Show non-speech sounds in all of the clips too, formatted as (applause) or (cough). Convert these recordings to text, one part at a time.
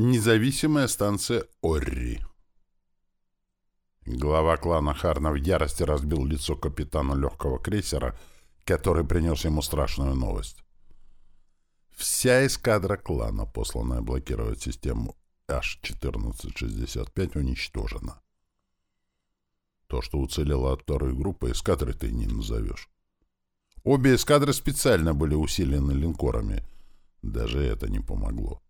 Независимая станция Орри. Глава клана Харна в ярости разбил лицо капитану легкого крейсера, который принес ему страшную новость. Вся эскадра клана, посланная блокировать систему H-1465, уничтожена. То, что уцелело от второй группы, эскадры ты не назовешь. Обе эскадры специально были усилены линкорами. Даже это не помогло.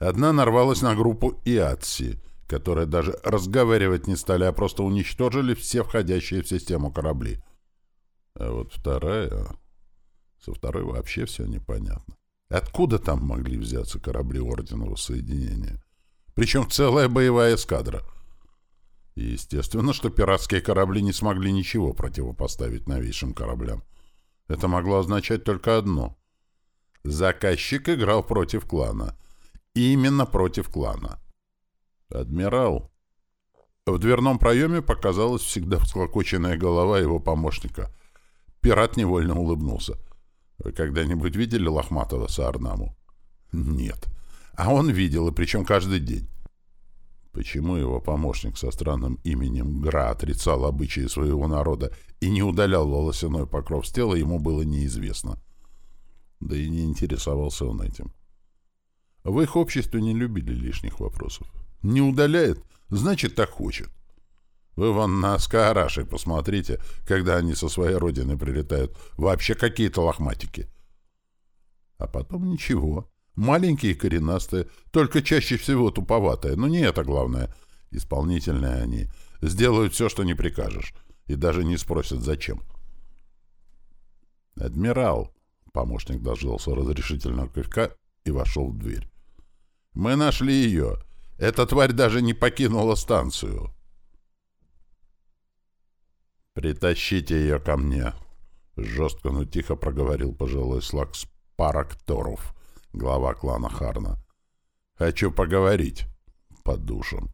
Одна нарвалась на группу Иатси, которая даже разговаривать не стали, а просто уничтожили все входящие в систему корабли. А вот вторая... Со второй вообще все непонятно. Откуда там могли взяться корабли Орденного Соединения? Причем целая боевая эскадра. Естественно, что пиратские корабли не смогли ничего противопоставить новейшим кораблям. Это могло означать только одно. Заказчик играл против клана — именно против клана. «Адмирал!» В дверном проеме показалась всегда всклокоченная голова его помощника. Пират невольно улыбнулся. «Вы когда-нибудь видели Лохматого Саарнаму?» «Нет. А он видел, и причем каждый день». Почему его помощник со странным именем Гра отрицал обычаи своего народа и не удалял волосяной покров с тела, ему было неизвестно. Да и не интересовался он этим. В их обществе не любили лишних вопросов. Не удаляет, значит, так хочет. Вы вон на Скаараши посмотрите, когда они со своей родины прилетают. Вообще какие-то лохматики. А потом ничего. Маленькие коренастые, только чаще всего туповатые. Но не это главное. Исполнительные они. Сделают все, что не прикажешь. И даже не спросят, зачем. «Адмирал», — помощник дождался разрешительного кивка и вошел в дверь. Мы нашли ее. Эта тварь даже не покинула станцию. «Притащите ее ко мне», — жестко, но тихо проговорил пожилой слакс Паракторов, глава клана Харна. «Хочу поговорить под душем».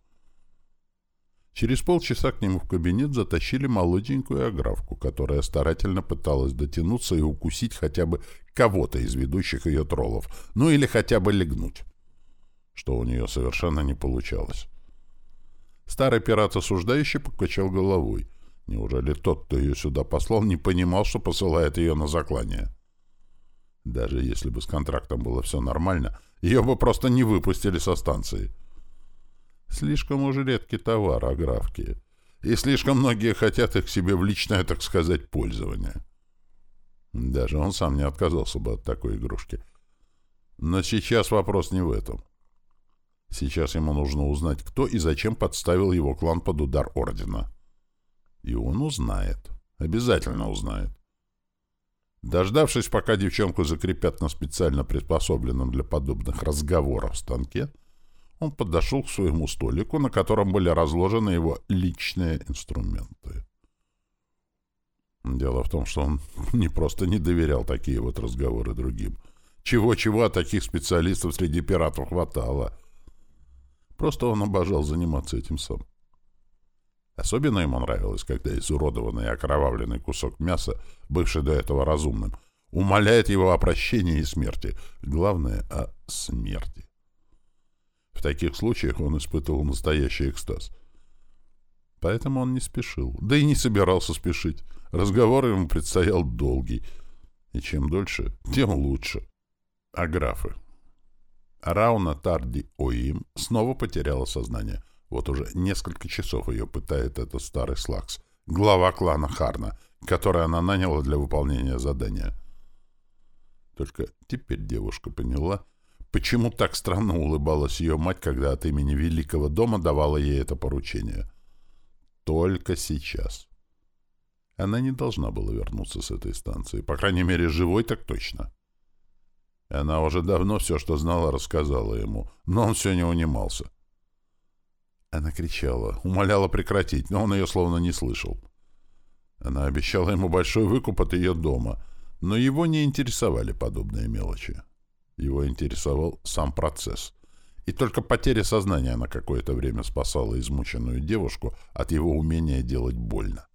Через полчаса к нему в кабинет затащили молоденькую аграфку, которая старательно пыталась дотянуться и укусить хотя бы кого-то из ведущих ее троллов, ну или хотя бы легнуть что у нее совершенно не получалось. Старый пират осуждающий покачал головой. Неужели тот, кто ее сюда послал, не понимал, что посылает ее на заклание? Даже если бы с контрактом было все нормально, ее бы просто не выпустили со станции. Слишком уж редкий товар, аграфки. И слишком многие хотят их себе в личное, так сказать, пользование. Даже он сам не отказался бы от такой игрушки. Но сейчас вопрос не в этом. Сейчас ему нужно узнать, кто и зачем подставил его клан под удар Ордена. И он узнает. Обязательно узнает. Дождавшись, пока девчонку закрепят на специально приспособленном для подобных разговоров станке, он подошел к своему столику, на котором были разложены его личные инструменты. Дело в том, что он (laughs) не просто не доверял такие вот разговоры другим. Чего-чего, а таких специалистов среди пиратов хватало — Просто он обожал заниматься этим сам. Особенно ему нравилось, когда изуродованный и окровавленный кусок мяса, бывший до этого разумным, умоляет его о прощении и смерти. Главное — о смерти. В таких случаях он испытывал настоящий экстаз. Поэтому он не спешил, да и не собирался спешить. Разговор ему предстоял долгий, и чем дольше, тем лучше. А графы? Рауна Тарди Оим снова потеряла сознание. Вот уже несколько часов ее пытает этот старый Слакс, глава клана Харна, который она наняла для выполнения задания. Только теперь девушка поняла, почему так странно улыбалась ее мать, когда от имени Великого дома давала ей это поручение. Только сейчас. Она не должна была вернуться с этой станции. По крайней мере, живой так точно. Она уже давно все, что знала, рассказала ему, но он все не унимался. Она кричала, умоляла прекратить, но он ее словно не слышал. Она обещала ему большой выкуп от ее дома, но его не интересовали подобные мелочи. Его интересовал сам процесс. И только потеря сознания на какое-то время спасала измученную девушку от его умения делать больно.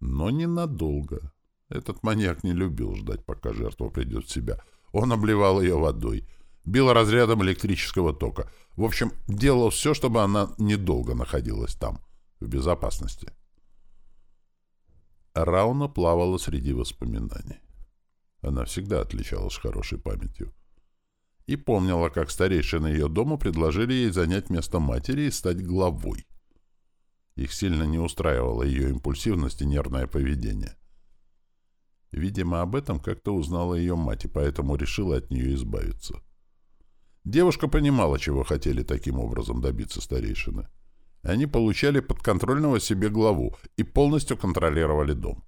Но ненадолго. Этот маньяк не любил ждать, пока жертва придет в себя. Он обливал ее водой. бил разрядом электрического тока. В общем, делал все, чтобы она недолго находилась там, в безопасности. Рауна плавала среди воспоминаний. Она всегда отличалась хорошей памятью. И помнила, как старейшины ее дома предложили ей занять место матери и стать главой. Их сильно не устраивало ее импульсивность и нервное поведение. Видимо, об этом как-то узнала ее мать, и поэтому решила от нее избавиться. Девушка понимала, чего хотели таким образом добиться старейшины. Они получали подконтрольного себе главу и полностью контролировали дом.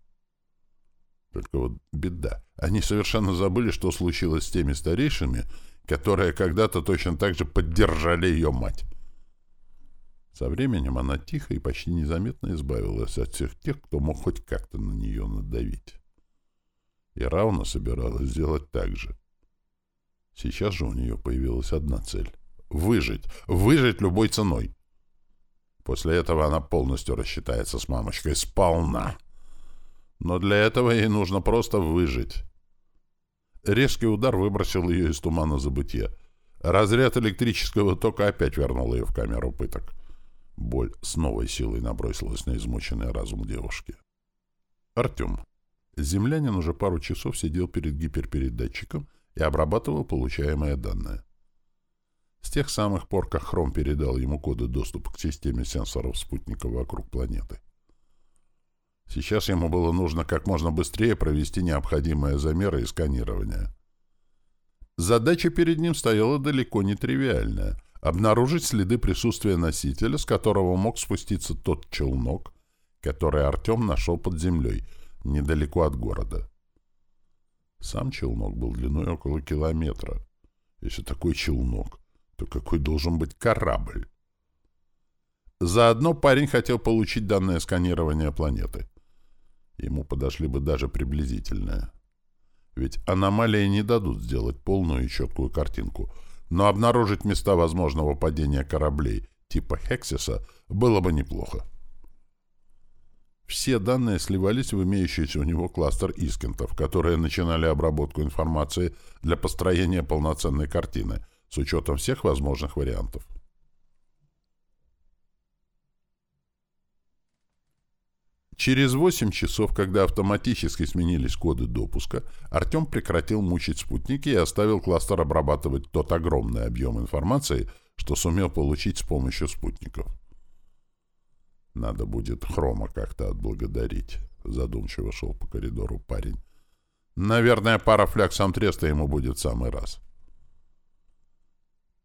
Только вот беда. Они совершенно забыли, что случилось с теми старейшими, которые когда-то точно так же поддержали ее мать. Со временем она тихо и почти незаметно избавилась от всех тех, кто мог хоть как-то на нее надавить. И равно собиралась сделать так же. Сейчас же у нее появилась одна цель — выжить, выжить любой ценой. После этого она полностью рассчитается с мамочкой сполна. Но для этого ей нужно просто выжить. Резкий удар выбросил ее из тумана забытия. Разряд электрического тока опять вернул ее в камеру пыток. Боль с новой силой набросилась на измученный разум девушки. Артем. Землянин уже пару часов сидел перед гиперпередатчиком и обрабатывал получаемые данные. С тех самых пор, как Хром передал ему коды доступа к системе сенсоров спутника вокруг планеты. Сейчас ему было нужно как можно быстрее провести необходимые замеры и сканирование. Задача перед ним стояла далеко не тривиальная — обнаружить следы присутствия носителя, с которого мог спуститься тот челнок, который Артем нашел под землей, недалеко от города. Сам челнок был длиной около километра. Если такой челнок, то какой должен быть корабль? Заодно парень хотел получить данное сканирование планеты. Ему подошли бы даже приблизительное. Ведь аномалии не дадут сделать полную и четкую картинку — но обнаружить места возможного падения кораблей типа «Хексиса» было бы неплохо. Все данные сливались в имеющийся у него кластер искентов, которые начинали обработку информации для построения полноценной картины с учетом всех возможных вариантов. Через 8 часов, когда автоматически сменились коды допуска, Артем прекратил мучить спутники и оставил кластер обрабатывать тот огромный объем информации, что сумел получить с помощью спутников. «Надо будет Хрома как-то отблагодарить», — задумчиво шел по коридору парень. «Наверное, пара фляг сам треста ему будет в самый раз».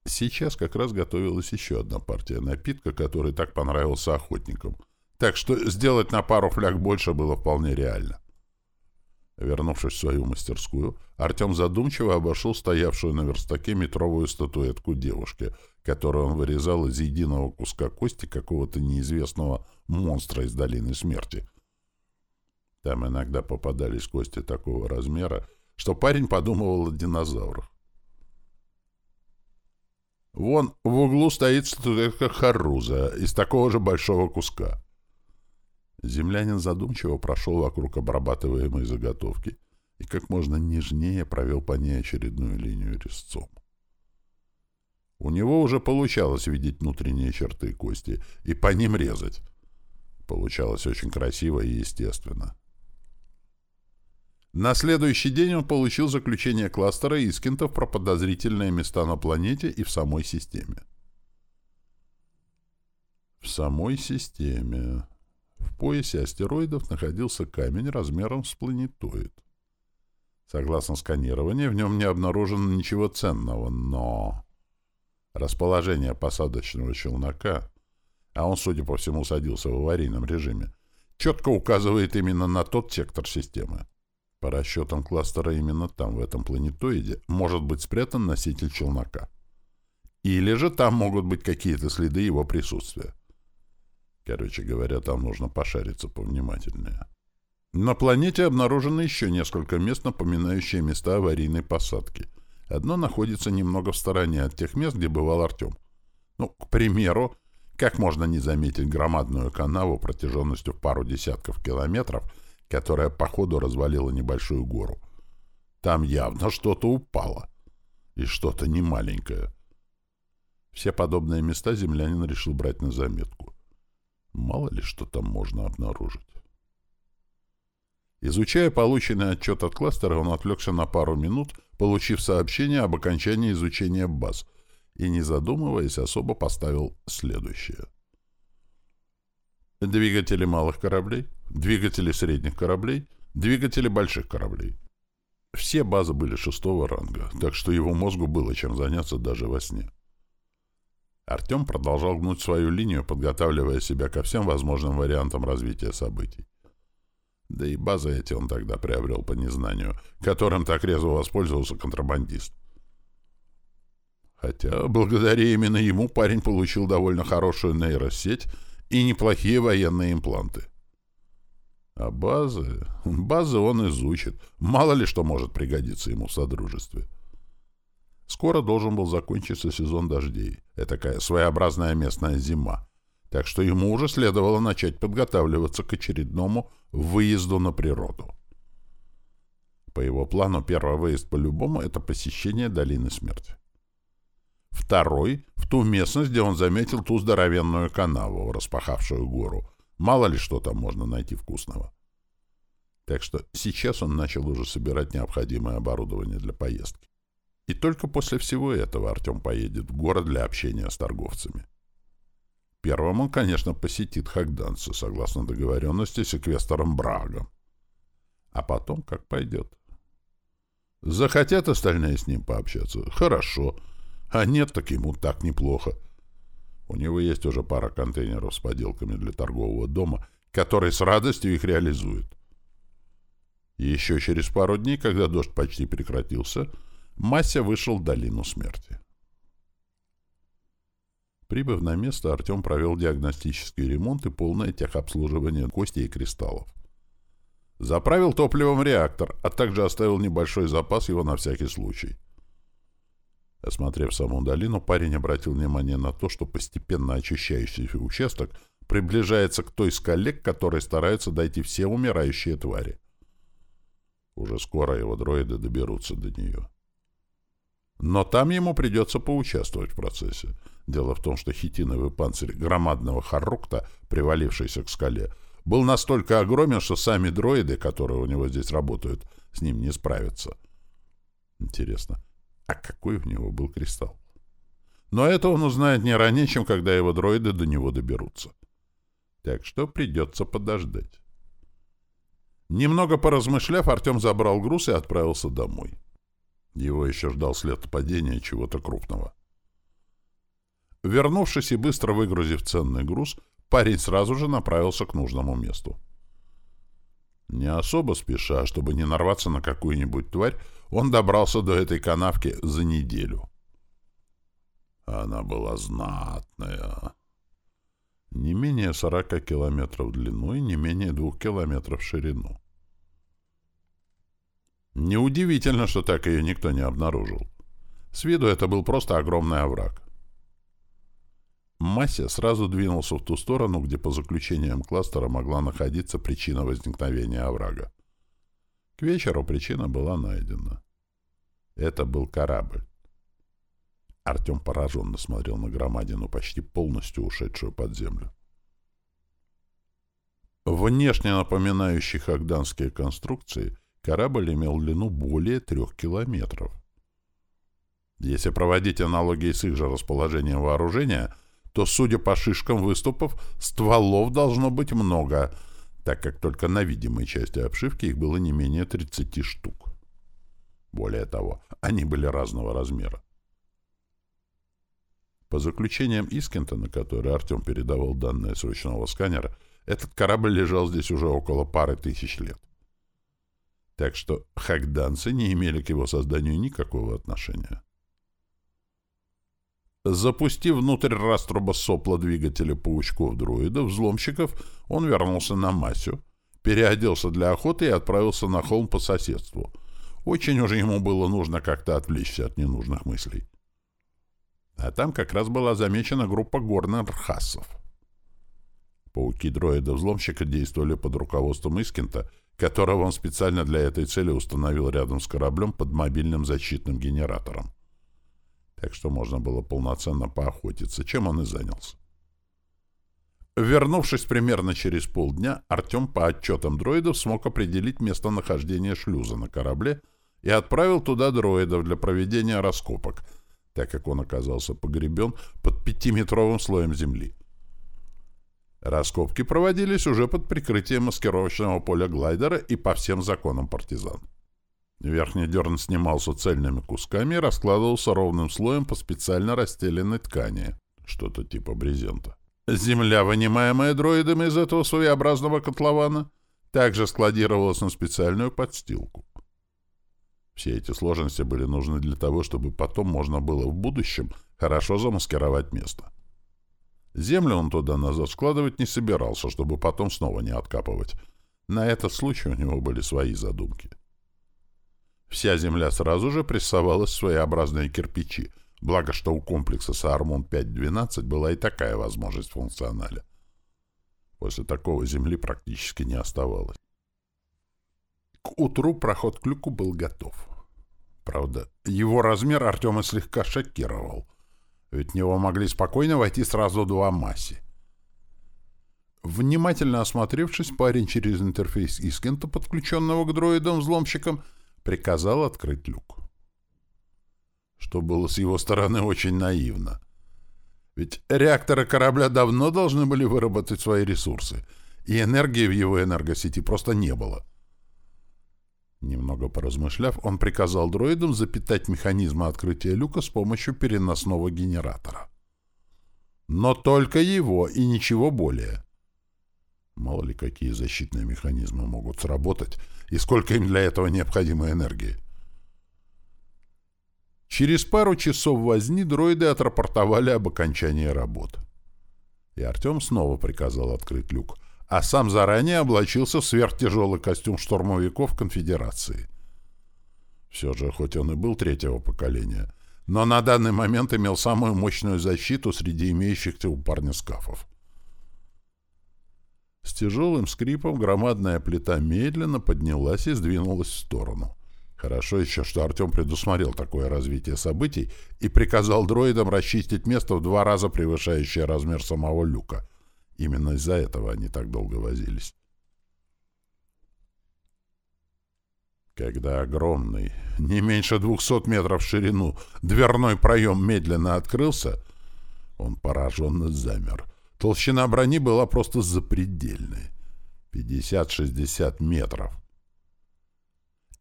Сейчас как раз готовилась еще одна партия напитка, который так понравился охотникам — так что сделать на пару фляг больше было вполне реально. Вернувшись в свою мастерскую, Артем задумчиво обошел стоявшую на верстаке метровую статуэтку девушки, которую он вырезал из единого куска кости какого-то неизвестного монстра из Долины Смерти. Там иногда попадались кости такого размера, что парень подумывал о динозаврах. Вон в углу стоит статуэтка Харуза из такого же большого куска. Землянин задумчиво прошел вокруг обрабатываемой заготовки и как можно нежнее провел по ней очередную линию резцом. У него уже получалось видеть внутренние черты кости и по ним резать. Получалось очень красиво и естественно. На следующий день он получил заключение кластера Искентов про подозрительные места на планете и в самой системе. В самой системе... В поясе астероидов находился камень размером с планетоид. Согласно сканированию, в нем не обнаружено ничего ценного, но... Расположение посадочного челнока, а он, судя по всему, садился в аварийном режиме, четко указывает именно на тот сектор системы. По расчетам кластера именно там, в этом планетоиде, может быть спрятан носитель челнока. Или же там могут быть какие-то следы его присутствия. Короче говоря, там нужно пошариться повнимательнее. На планете обнаружено еще несколько мест, напоминающие места аварийной посадки. Одно находится немного в стороне от тех мест, где бывал Артем. Ну, к примеру, как можно не заметить громадную канаву протяженностью в пару десятков километров, которая по ходу развалила небольшую гору. Там явно что-то упало. И что-то немаленькое. Все подобные места землянин решил брать на заметку. Мало ли что там можно обнаружить. Изучая полученный отчет от кластера, он отвлекся на пару минут, получив сообщение об окончании изучения баз, и, не задумываясь, особо поставил следующее. Двигатели малых кораблей, двигатели средних кораблей, двигатели больших кораблей. Все базы были шестого ранга, так что его мозгу было чем заняться даже во сне. Артем продолжал гнуть свою линию, подготавливая себя ко всем возможным вариантам развития событий. Да и базы эти он тогда приобрел по незнанию, которым так резво воспользовался контрабандист. Хотя, благодаря именно ему, парень получил довольно хорошую нейросеть и неплохие военные импланты. А базы... Базы он изучит. Мало ли что может пригодиться ему в Содружестве. Скоро должен был закончиться сезон дождей. Это такая своеобразная местная зима. Так что ему уже следовало начать подготавливаться к очередному выезду на природу. По его плану, первый выезд по-любому — это посещение Долины Смерти. Второй — в ту местность, где он заметил ту здоровенную канаву, распахавшую гору. Мало ли что там можно найти вкусного. Так что сейчас он начал уже собирать необходимое оборудование для поездки. И только после всего этого Артем поедет в город для общения с торговцами. Первым он, конечно, посетит Хагданца, согласно договоренности с эквестором Брагом. А потом как пойдет. Захотят остальные с ним пообщаться? Хорошо. А нет, так ему так неплохо. У него есть уже пара контейнеров с поделками для торгового дома, который с радостью их реализует. Еще через пару дней, когда дождь почти прекратился, Мася вышел в долину смерти. Прибыв на место, Артем провел диагностический ремонт и полное техобслуживание костей и кристаллов. Заправил топливом реактор, а также оставил небольшой запас его на всякий случай. Осмотрев саму долину, парень обратил внимание на то, что постепенно очищающийся участок приближается к той скале, к которой стараются дойти все умирающие твари. Уже скоро его дроиды доберутся до нее. Но там ему придется поучаствовать в процессе. Дело в том, что хитиновый панцирь громадного Харрукта, привалившийся к скале, был настолько огромен, что сами дроиды, которые у него здесь работают, с ним не справятся. Интересно, а какой у него был кристалл? Но это он узнает не ранее, чем когда его дроиды до него доберутся. Так что придется подождать. Немного поразмышляв, Артем забрал груз и отправился домой. Его еще ждал след падения чего-то крупного. Вернувшись и быстро выгрузив ценный груз, парень сразу же направился к нужному месту. Не особо спеша, чтобы не нарваться на какую-нибудь тварь, он добрался до этой канавки за неделю. Она была знатная. Не менее 40 километров в длину и не менее двух километров в ширину. Неудивительно, что так ее никто не обнаружил. С виду это был просто огромный овраг. Мася сразу двинулся в ту сторону, где по заключениям кластера могла находиться причина возникновения оврага. К вечеру причина была найдена. Это был корабль. Артем пораженно смотрел на громадину, почти полностью ушедшую под землю. Внешне напоминающий хагданские конструкции, корабль имел длину более трех километров. Если проводить аналогии с их же расположением вооружения, то, судя по шишкам выступов, стволов должно быть много, так как только на видимой части обшивки их было не менее 30 штук. Более того, они были разного размера. По заключениям Искента, на который Артем передавал данные с ручного сканера, этот корабль лежал здесь уже около пары тысяч лет. Так что хагданцы не имели к его созданию никакого отношения. Запустив внутрь раструба сопла двигателя паучков-друидов, взломщиков, он вернулся на Масю, переоделся для охоты и отправился на холм по соседству. Очень уже ему было нужно как-то отвлечься от ненужных мыслей. А там как раз была замечена группа горно-рхасов. Пауки-дроида-взломщика действовали под руководством Искента, которого он специально для этой цели установил рядом с кораблем под мобильным защитным генератором. так что можно было полноценно поохотиться, чем он и занялся. Вернувшись примерно через полдня, Артем по отчетам дроидов смог определить местонахождение шлюза на корабле и отправил туда дроидов для проведения раскопок, так как он оказался погребен под пятиметровым слоем земли. Раскопки проводились уже под прикрытием маскировочного поля глайдера и по всем законам партизан. Верхний дерн снимался цельными кусками и раскладывался ровным слоем по специально расстеленной ткани, что-то типа брезента. Земля, вынимаемая дроидами из этого своеобразного котлована, также складировалась на специальную подстилку. Все эти сложности были нужны для того, чтобы потом можно было в будущем хорошо замаскировать место. Землю он туда назад складывать не собирался, чтобы потом снова не откапывать. На этот случай у него были свои задумки. Вся земля сразу же прессовалась в своеобразные кирпичи, благо что у комплекса Саармон 512 была и такая возможность в функционале. После такого земли практически не оставалось. К утру проход к люку был готов. Правда, его размер Артема слегка шокировал. Ведь в него могли спокойно войти сразу два масси. Внимательно осмотревшись, парень через интерфейс Искента, подключенного к дроидам-взломщикам, приказал открыть люк. Что было с его стороны очень наивно. Ведь реакторы корабля давно должны были выработать свои ресурсы, и энергии в его энергосети просто не было. Немного поразмышляв, он приказал дроидам запитать механизмы открытия люка с помощью переносного генератора. Но только его и ничего более. Мало ли какие защитные механизмы могут сработать и сколько им для этого необходимо энергии. Через пару часов возни дроиды отрапортовали об окончании работ. И Артем снова приказал открыть люк а сам заранее облачился в сверхтяжелый костюм штурмовиков конфедерации. Все же, хоть он и был третьего поколения, но на данный момент имел самую мощную защиту среди имеющихся у парня скафов. С тяжелым скрипом громадная плита медленно поднялась и сдвинулась в сторону. Хорошо еще, что Артем предусмотрел такое развитие событий и приказал дроидам расчистить место в два раза превышающее размер самого люка — Именно из-за этого они так долго возились. Когда огромный, не меньше двухсот метров в ширину, дверной проем медленно открылся, он пораженно замер. Толщина брони была просто запредельной. 50-60 метров.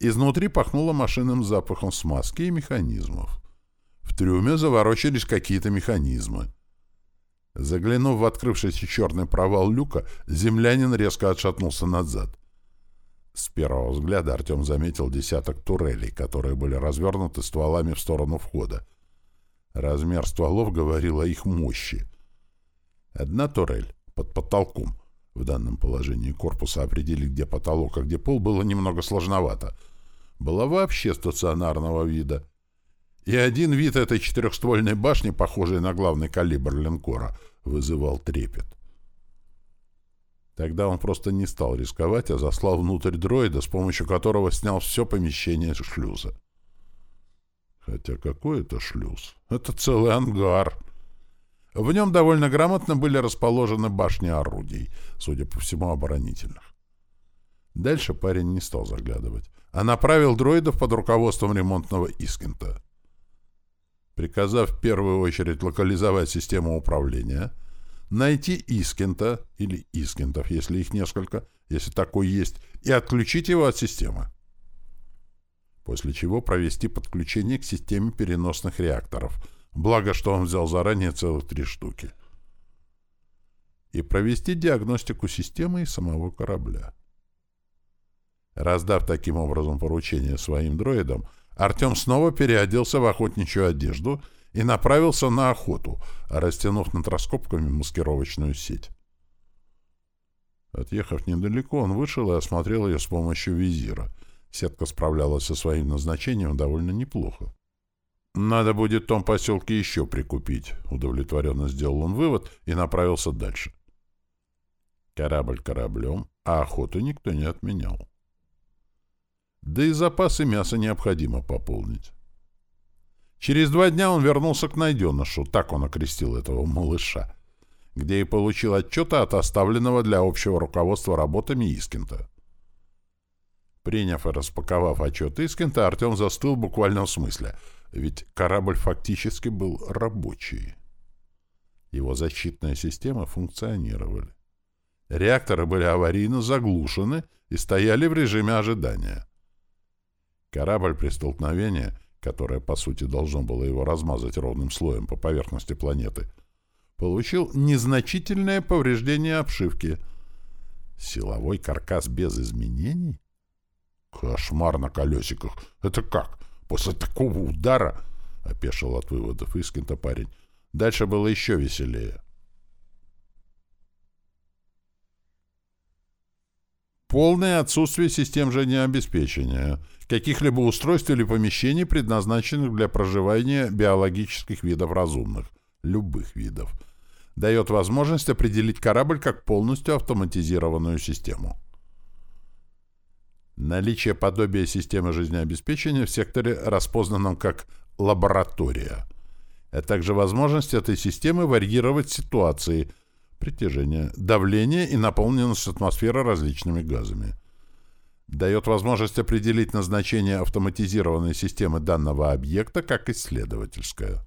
Изнутри пахнуло машинным запахом смазки и механизмов. В трюме заворочились какие-то механизмы. Заглянув в открывшийся черный провал люка, землянин резко отшатнулся назад. С первого взгляда Артем заметил десяток турелей, которые были развернуты стволами в сторону входа. Размер стволов говорил о их мощи. Одна турель под потолком. В данном положении корпуса определить, где потолок, а где пол, было немного сложновато. Была вообще стационарного вида. И один вид этой четырехствольной башни, похожей на главный калибр линкора, вызывал трепет. Тогда он просто не стал рисковать, а заслал внутрь дроида, с помощью которого снял все помещение шлюза. Хотя какой это шлюз? Это целый ангар. В нем довольно грамотно были расположены башни орудий, судя по всему, оборонительных. Дальше парень не стал заглядывать, а направил дроидов под руководством ремонтного Искента приказав в первую очередь локализовать систему управления, найти Искента, или Искентов, если их несколько, если такой есть, и отключить его от системы. После чего провести подключение к системе переносных реакторов, благо что он взял заранее целых три штуки. И провести диагностику системы и самого корабля. Раздав таким образом поручение своим дроидам, Артем снова переоделся в охотничью одежду и направился на охоту, растянув над раскопками маскировочную сеть. Отъехав недалеко, он вышел и осмотрел ее с помощью визира. Сетка справлялась со своим назначением довольно неплохо. «Надо будет в том поселке еще прикупить», — удовлетворенно сделал он вывод и направился дальше. Корабль кораблем, а охоту никто не отменял. Да и запасы мяса необходимо пополнить. Через два дня он вернулся к найденышу, так он окрестил этого малыша, где и получил отчеты от оставленного для общего руководства работами Искента. Приняв и распаковав отчет Искента, Артем застыл в буквальном смысле, ведь корабль фактически был рабочий. Его защитные системы функционировали. Реакторы были аварийно заглушены и стояли в режиме ожидания. Корабль при столкновении, которое, по сути, должно было его размазать ровным слоем по поверхности планеты, получил незначительное повреждение обшивки. Силовой каркас без изменений? Кошмар на колесиках. Это как? После такого удара? Опешил от выводов Искента парень. Дальше было еще веселее. Полное отсутствие систем жизнеобеспечения, каких-либо устройств или помещений, предназначенных для проживания биологических видов разумных, любых видов, дает возможность определить корабль как полностью автоматизированную систему. Наличие подобия системы жизнеобеспечения в секторе, распознанном как «лаборатория», а также возможность этой системы варьировать ситуации – притяжение, давление и наполненность атмосферы различными газами. Дает возможность определить назначение автоматизированной системы данного объекта как исследовательская.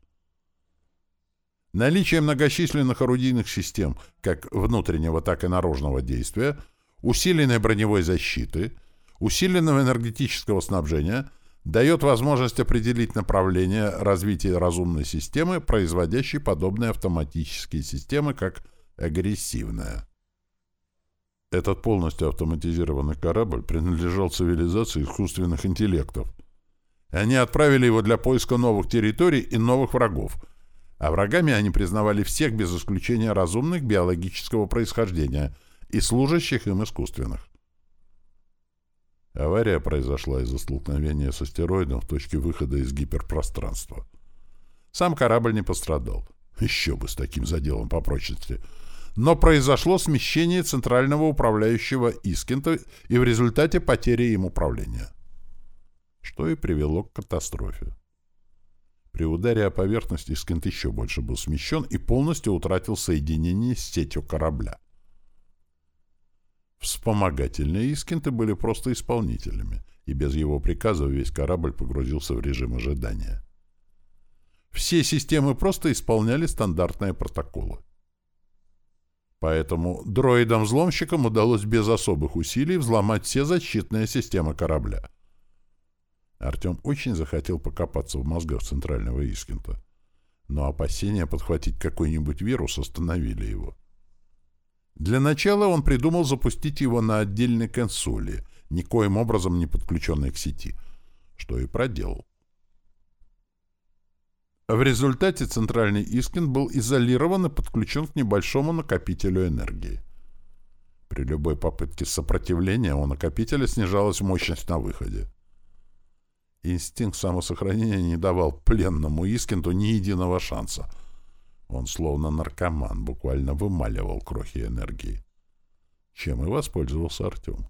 Наличие многочисленных орудийных систем, как внутреннего, так и наружного действия, усиленной броневой защиты, усиленного энергетического снабжения дает возможность определить направление развития разумной системы, производящей подобные автоматические системы, как агрессивная. Этот полностью автоматизированный корабль принадлежал цивилизации искусственных интеллектов. Они отправили его для поиска новых территорий и новых врагов, а врагами они признавали всех без исключения разумных биологического происхождения и служащих им искусственных. Авария произошла из-за столкновения с астероидом в точке выхода из гиперпространства. Сам корабль не пострадал. Еще бы с таким заделом по прочности — но произошло смещение центрального управляющего Искента и в результате потери им управления, что и привело к катастрофе. При ударе о поверхность Искент еще больше был смещен и полностью утратил соединение с сетью корабля. Вспомогательные Искенты были просто исполнителями, и без его приказа весь корабль погрузился в режим ожидания. Все системы просто исполняли стандартные протоколы. Поэтому дроидам-взломщикам удалось без особых усилий взломать все защитные системы корабля. Артем очень захотел покопаться в мозгах центрального Искента. Но опасения подхватить какой-нибудь вирус остановили его. Для начала он придумал запустить его на отдельной консоли, никоим образом не подключенной к сети, что и проделал. В результате центральный Искин был изолирован и подключен к небольшому накопителю энергии. При любой попытке сопротивления у накопителя снижалась мощность на выходе. Инстинкт самосохранения не давал пленному Искинту ни единого шанса. Он, словно наркоман, буквально вымаливал крохи энергии. Чем и воспользовался Артем.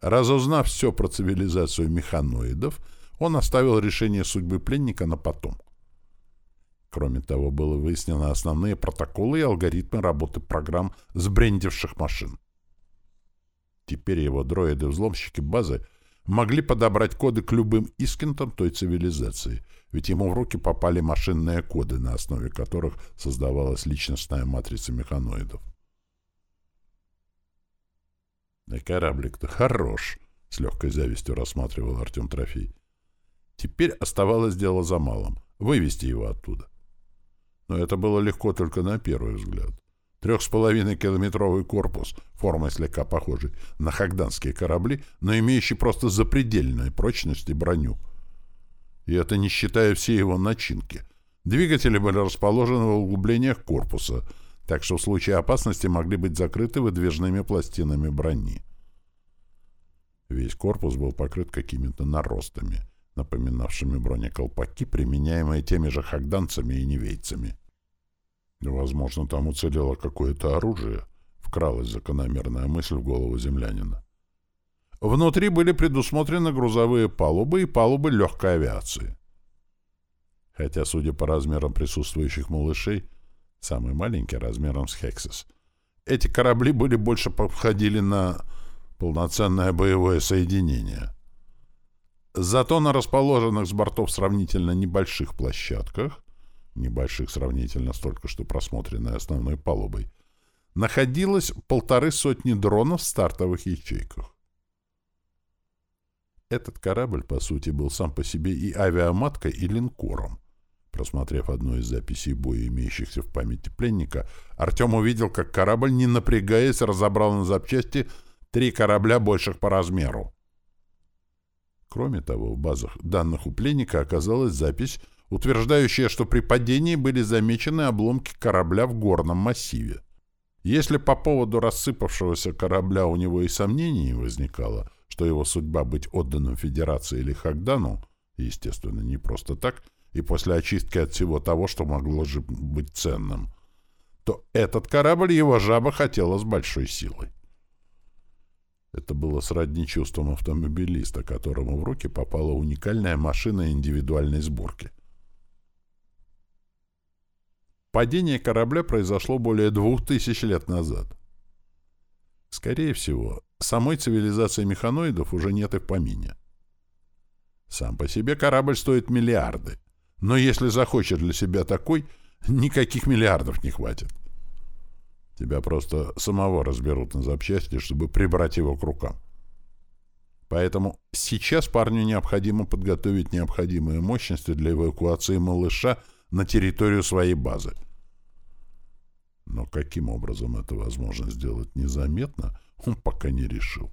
Разузнав все про цивилизацию механоидов, он оставил решение судьбы пленника на потом. Кроме того, было выяснено основные протоколы и алгоритмы работы программ сбрендивших машин. Теперь его дроиды-взломщики базы могли подобрать коды к любым искентам той цивилизации, ведь ему в руки попали машинные коды, на основе которых создавалась личностная матрица механоидов. «Да кораблик-то хорош!» — с легкой завистью рассматривал Артем трофей. Теперь оставалось дело за малым — вывести его оттуда. Но это было легко только на первый взгляд. Трех с половиной километровый корпус, формой слегка похожий на хагданские корабли, но имеющий просто запредельную прочность и броню. И это не считая всей его начинки. Двигатели были расположены в углублениях корпуса, так что в случае опасности могли быть закрыты выдвижными пластинами брони. Весь корпус был покрыт какими-то наростами — напоминавшими бронеколпаки, применяемые теми же хагданцами и невейцами. Возможно, там уцелело какое-то оружие, вкралась закономерная мысль в голову землянина. Внутри были предусмотрены грузовые палубы и палубы легкой авиации. Хотя, судя по размерам присутствующих малышей, самый маленький размером с Хексис, эти корабли были больше походили на полноценное боевое соединение. Зато на расположенных с бортов сравнительно небольших площадках, небольших сравнительно с только что просмотренной основной палубой, находилось полторы сотни дронов в стартовых ячейках. Этот корабль, по сути, был сам по себе и авиаматкой, и линкором. Просмотрев одну из записей боя, имеющихся в памяти пленника, Артем увидел, как корабль, не напрягаясь, разобрал на запчасти три корабля больших по размеру. Кроме того, в базах данных у пленника оказалась запись, утверждающая, что при падении были замечены обломки корабля в горном массиве. Если по поводу рассыпавшегося корабля у него и сомнений не возникало, что его судьба быть отданным Федерации или Хагдану, естественно, не просто так, и после очистки от всего того, что могло же быть ценным, то этот корабль его жаба хотела с большой силой. Это было сродни чувством автомобилиста, которому в руки попала уникальная машина индивидуальной сборки. Падение корабля произошло более двух тысяч лет назад. Скорее всего, самой цивилизации механоидов уже нет и в помине. Сам по себе корабль стоит миллиарды. Но если захочет для себя такой, никаких миллиардов не хватит. Тебя просто самого разберут на запчасти, чтобы прибрать его к рукам. Поэтому сейчас парню необходимо подготовить необходимые мощности для эвакуации малыша на территорию своей базы. Но каким образом это возможно сделать незаметно, он пока не решил.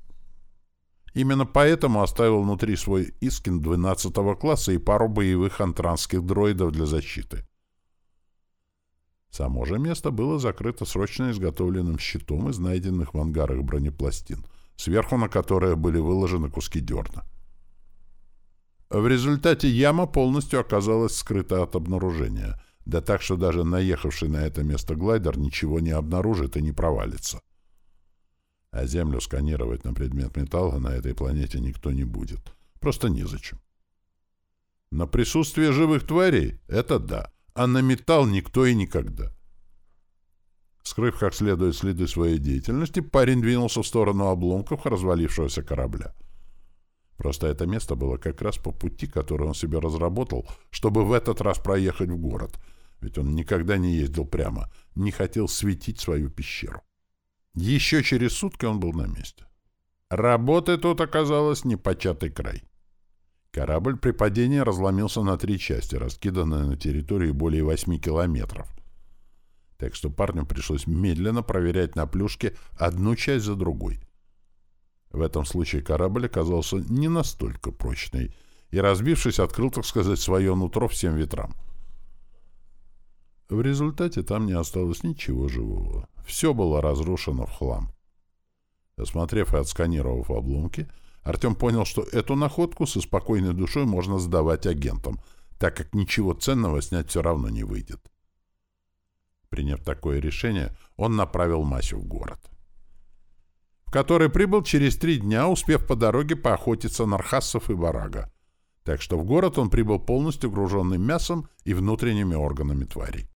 Именно поэтому оставил внутри свой Искин 12 класса и пару боевых антранских дроидов для защиты. Само же место было закрыто срочно изготовленным щитом из найденных в ангарах бронепластин, сверху на которые были выложены куски дерна. В результате яма полностью оказалась скрыта от обнаружения, да так, что даже наехавший на это место глайдер ничего не обнаружит и не провалится а Землю сканировать на предмет металла на этой планете никто не будет. Просто незачем. На присутствие живых тварей — это да, а на металл никто и никогда. Скрыв как следует следы своей деятельности, парень двинулся в сторону обломков развалившегося корабля. Просто это место было как раз по пути, который он себе разработал, чтобы в этот раз проехать в город, ведь он никогда не ездил прямо, не хотел светить свою пещеру. Еще через сутки он был на месте. Работы тут оказалось непочатый край. Корабль при падении разломился на три части, раскиданные на территории более 8 километров. Так что парню пришлось медленно проверять на плюшке одну часть за другой. В этом случае корабль оказался не настолько прочный и, разбившись, открыл, так сказать, свое нутро всем ветрам. В результате там не осталось ничего живого. Все было разрушено в хлам. Осмотрев и отсканировав обломки, Артем понял, что эту находку со спокойной душой можно сдавать агентам, так как ничего ценного снять все равно не выйдет. Приняв такое решение, он направил Масю в город, в который прибыл через три дня, успев по дороге поохотиться на архассов и барага. Так что в город он прибыл полностью груженным мясом и внутренними органами тварей.